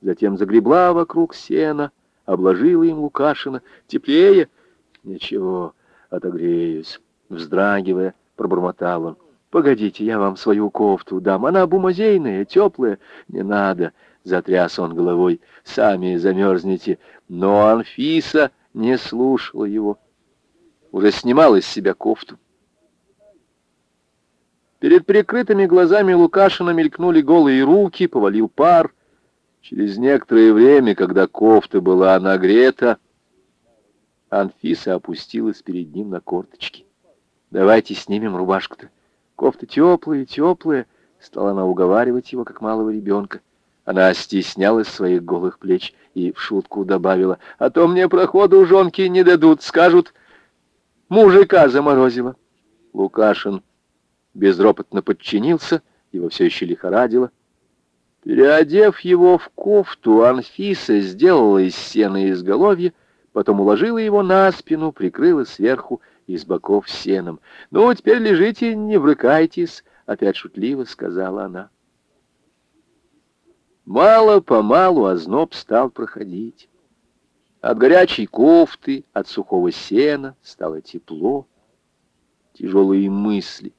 затем загребла вокруг сена, обложила им Лукашина. Теплее? Ничего, отогреюсь. Вздрагивая, пробормотал он. «Погодите, я вам свою кофту дам. Она бумазейная, теплая. Не надо!» Затряс он головой. «Сами замерзнете». Но Анфиса не слушала его. Уже снимала из себя кофту. Перед прикрытыми глазами Лукашина мелькнули голые руки, повалил пар. Через некоторое время, когда кофта была нагрета, Анфиса опустилась перед ним на корточки. «Давайте снимем рубашку-то. Кофта теплая, теплая», — стала она уговаривать его, как малого ребенка. Она стеснялась своих голых плеч и в шутку добавила, «А то мне проходу жонки не дадут, скажут, мужика заморозила». Лукашин безропотно подчинился, его все еще лихорадило. Переодев его в кофту, Анфиса сделала из сена изголовье, потом уложила его на спину, прикрыла сверху и с боков сеном. «Ну, теперь лежите, не брыкайтесь», — опять шутливо сказала она. Мало-помалу озноб стал проходить. От горячей кофты, от сухого сена стало тепло, тяжелые мысли.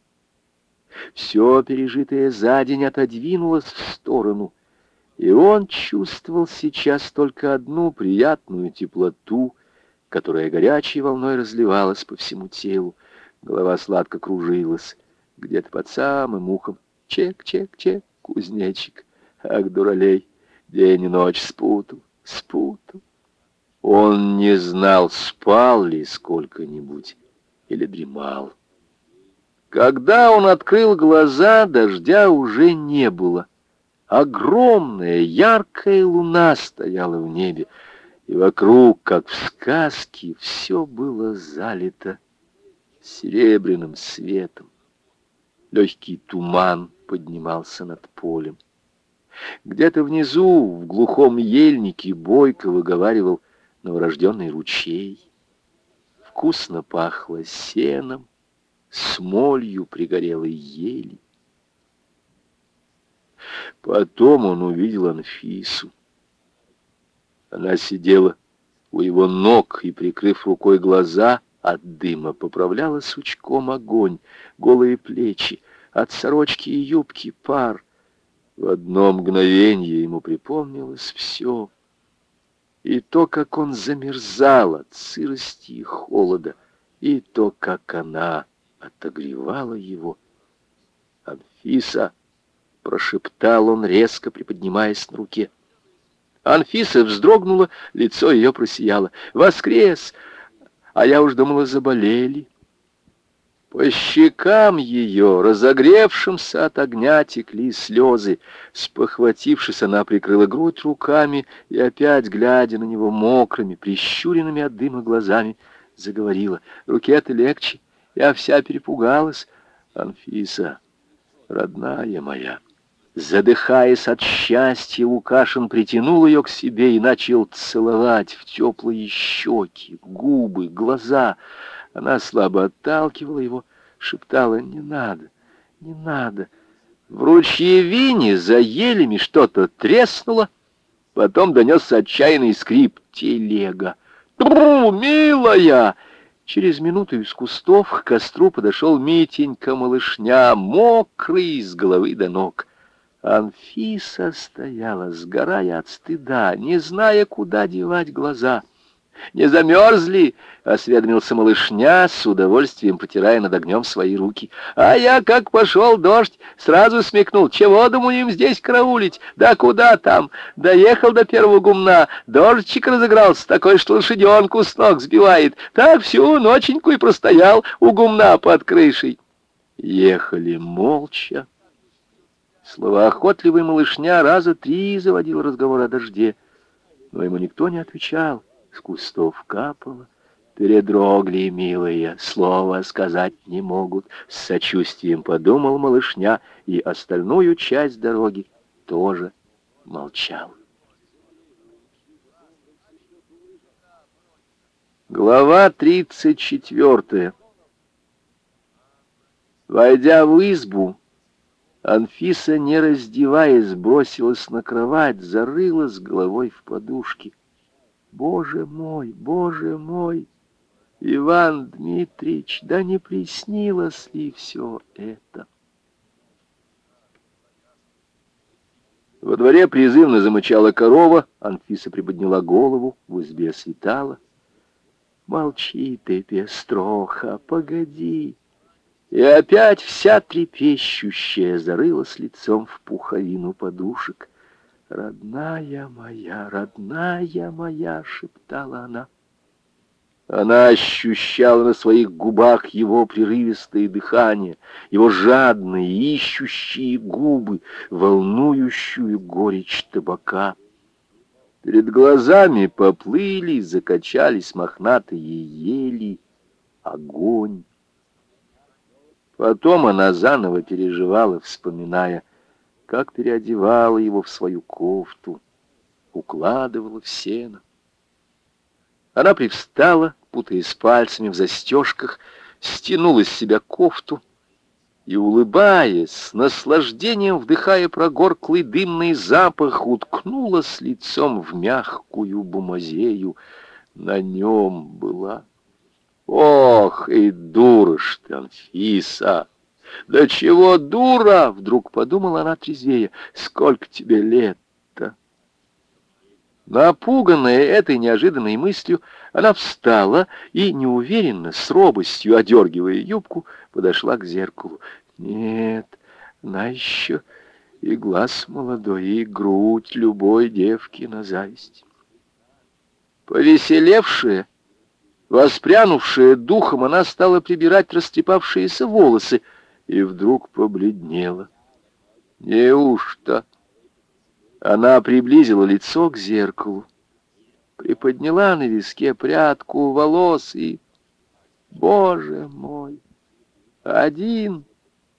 Все пережитое за день отодвинулось в сторону, и он чувствовал сейчас только одну приятную теплоту, которая горячей волной разливалась по всему телу. Голова сладко кружилась, где-то под самым ухом. Чек, чек, чек, кузнечик. Ах, дуралей, день и ночь спутал, спутал. Он не знал, спал ли сколько-нибудь или дремал. Когда он открыл глаза, дождя уже не было. Огромная яркая луна стояла в небе, и вокруг, как в сказке, все было залито серебряным светом. Легкий туман поднимался над полем. Где-то внизу, в глухом ельнике, бойко выговаривал новорожденный ручей. Вкусно пахло сеном, смолью пригорелой ели. Потом он увидел Анфису. Она сидела у его ног и, прикрыв рукой глаза, от дыма поправляла сучком огонь, голые плечи, от сорочки и юбки пар. В одно мгновение ему припомнилось все. И то, как он замерзал от сырости и холода, и то, как она отогревала его. «Анфиса!» — прошептал он, резко приподнимаясь на руке. Анфиса вздрогнула, лицо ее просияло. «Воскрес! А я уж думала, заболели». По щекам ее, разогревшимся от огня, текли слезы. Спохватившись, она прикрыла грудь руками и опять, глядя на него мокрыми, прищуренными от дыма глазами, заговорила. «Руке-то легче, я вся перепугалась. Анфиса, родная моя». Задыхаясь от счастья, Лукашин притянул ее к себе и начал целовать в теплые щеки, губы, глаза. Она слабо отталкивала его, шептала «Не надо, не надо». В ручьевине за елями что-то треснуло, потом донесся отчаянный скрип телега. «Тру, милая!» Через минуту из кустов к костру подошел Митенька-малышня, мокрый с головы до ног. Анфиса стояла, сгорая от стыда, не зная, куда девать глаза. «Не замерзли?» — осведомился малышня, с удовольствием потирая над огнем свои руки. «А я, как пошел дождь, сразу смекнул, чего, думаю, им здесь караулить? Да куда там? Доехал до первого гумна, дождичек разыгрался, такой, что лошаденку с ног сбивает. Так всю ноченьку и простоял у гумна под крышей». Ехали молча. Словоохотливый малышня раза три заводил разговор о дожде, но ему никто не отвечал. С кустов капало. Передрогли, милые, слова сказать не могут. С сочувствием подумал малышня, и остальную часть дороги тоже молчал. Глава тридцать четвертая. Войдя в избу, Анфиса, не раздеваясь, бросилась на кровать, зарылась головой в подушки. Боже мой, боже мой! Иван Дмитрич, да не приснилось ли все это? Во дворе призывно замычала корова, Анфиса приподняла голову, в избе светала. Молчи ты, пестроха, погоди. И опять вся трепещущая зарылась лицом в пуховину подушек. «Родная моя, родная моя!» — шептала она. Она ощущала на своих губах его прерывистое дыхание, его жадные, ищущие губы, волнующую горечь табака. Перед глазами поплыли, закачались мохнатые ели, огонь. Потом она заново переживала, вспоминая, как переодевала его в свою кофту, укладывала в сено. Она привстала, путаясь пальцами в застежках, стянула с себя кофту и, улыбаясь, с наслаждением вдыхая прогорклый дымный запах, уткнулась лицом в мягкую бумазею. На нем была Ох, и дура ты, Анфиса! Да чего дура? Вдруг подумала она трезвее. Сколько тебе лет-то? Напуганная этой неожиданной мыслью, она встала и, неуверенно, с робостью одергивая юбку, подошла к зеркалу. Нет, она еще и глаз молодой, и грудь любой девки на зависть. Повеселевшая, Воспрянувшая духом, она стала прибирать растрепавшиеся волосы и вдруг побледнела. Неужто? Она приблизила лицо к зеркалу, приподняла на виске прядку волос и... Боже мой! Один,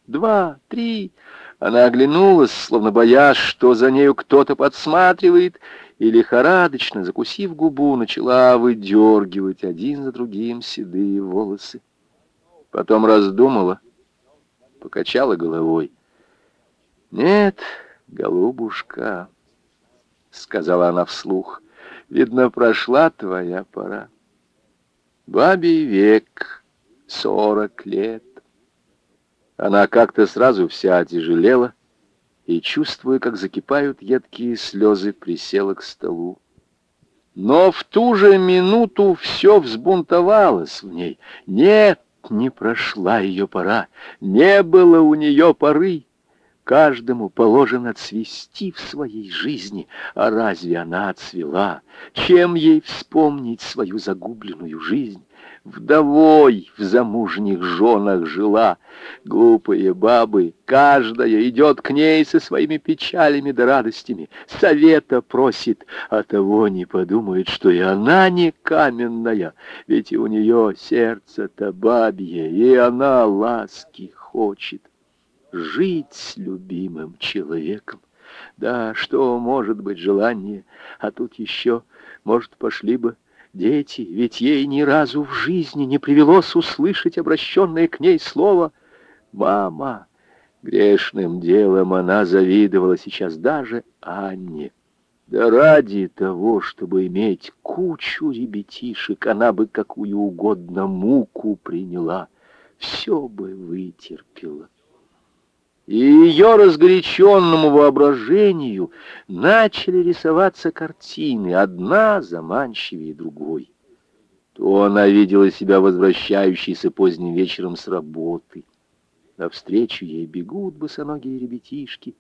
два, три... Она оглянулась, словно боясь, что за нею кто-то подсматривает, и лихорадочно, закусив губу, начала выдергивать один за другим седые волосы. Потом раздумала, покачала головой. «Нет, голубушка», — сказала она вслух, — «видно, прошла твоя пора. Бабий век, сорок лет». Она как-то сразу вся отяжелела, и, чувствуя, как закипают едкие слезы, присела к столу. Но в ту же минуту все взбунтовалось в ней. Нет, не прошла ее пора, не было у нее поры. Каждому положено цвести в своей жизни, а разве она отцвела? Чем ей вспомнить свою загубленную жизнь? Вдовой в замужних женах жила. Глупые бабы, каждая идет к ней со своими печалями да радостями, совета просит, а того не подумает, что и она не каменная, ведь и у нее сердце-то бабье, и она ласки хочет. Жить с любимым человеком. Да, что может быть желание, а тут еще, может, пошли бы дети, ведь ей ни разу в жизни не привелось услышать обращенное к ней слово «мама». Грешным делом она завидовала сейчас даже Анне. Да ради того, чтобы иметь кучу ребятишек, она бы какую угодно муку приняла, все бы вытерпела и ее разгоряченному воображению начали рисоваться картины, одна заманчивее другой. То она видела себя возвращающейся поздним вечером с работы. Навстречу ей бегут босоногие ребятишки,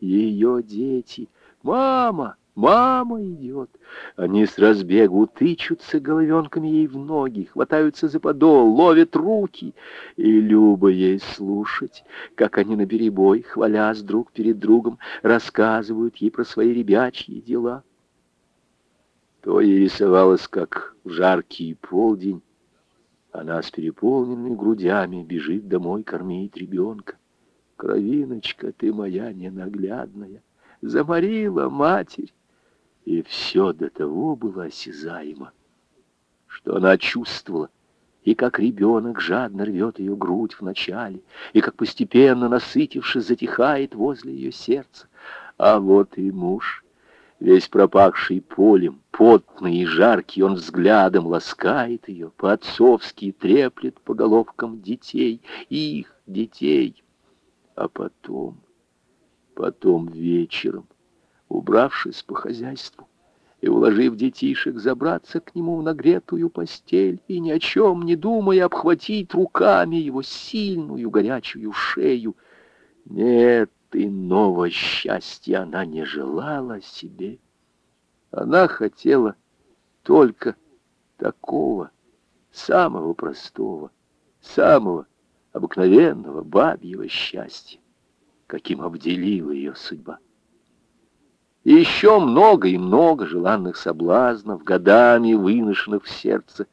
ее дети. «Мама!» Мама идет. Они с разбегу тычутся головенками ей в ноги, хватаются за подол, ловят руки. И любо ей слушать, как они на перебой, хвалясь друг перед другом, рассказывают ей про свои ребячьи дела. То ей рисовалось, как в жаркий полдень, она с переполненными грудями бежит домой кормить ребенка. Кровиночка ты моя ненаглядная, заморила матерь и все до того было осязаемо, что она чувствовала и как ребенок жадно рвет ее грудь вначале, и как постепенно, насытившись, затихает возле ее сердца. А вот и муж, весь пропахший полем, потный и жаркий, он взглядом ласкает ее, по-отцовски треплет по головкам детей, их детей. А потом, потом вечером, убравшись по хозяйству, и, уложив детишек, забраться к нему в нагретую постель и, ни о чем не думая, обхватить руками его сильную горячую шею. Нет, иного счастья она не желала себе. Она хотела только такого, самого простого, самого обыкновенного бабьего счастья, каким обделила ее судьба. Еще много и много желанных соблазнов, годами выношенных в сердце,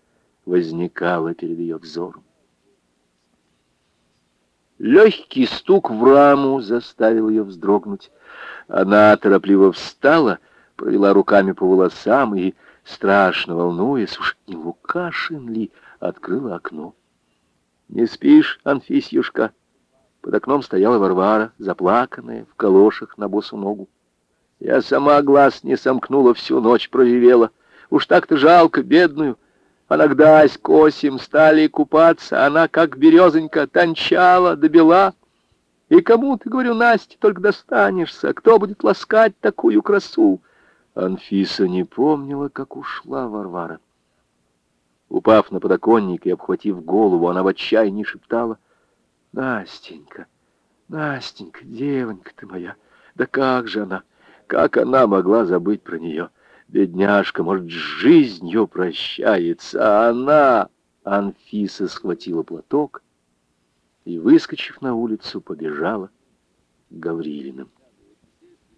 возникало перед ее взором. Легкий стук в раму заставил ее вздрогнуть. Она торопливо встала, провела руками по волосам и, страшно волнуясь, уж не Лукашин ли, открыла окно. «Не спишь, Анфисьюшка?» Под окном стояла Варвара, заплаканная, в калошах на босу ногу. Я сама глаз не сомкнула, всю ночь проревела. Уж так-то жалко, бедную. А нагдась косим стали купаться, она, как березонька, тончала, добела. И кому, ты, говорю, Насте, только достанешься? Кто будет ласкать такую красу? Анфиса не помнила, как ушла Варвара. Упав на подоконник и обхватив голову, она в отчаянии шептала. «Настенька, Настенька, девонька ты моя, да как же она!» Как она могла забыть про нее? Бедняжка, может, жизнью прощается, а она... Анфиса схватила платок и, выскочив на улицу, побежала к Гаврилиным.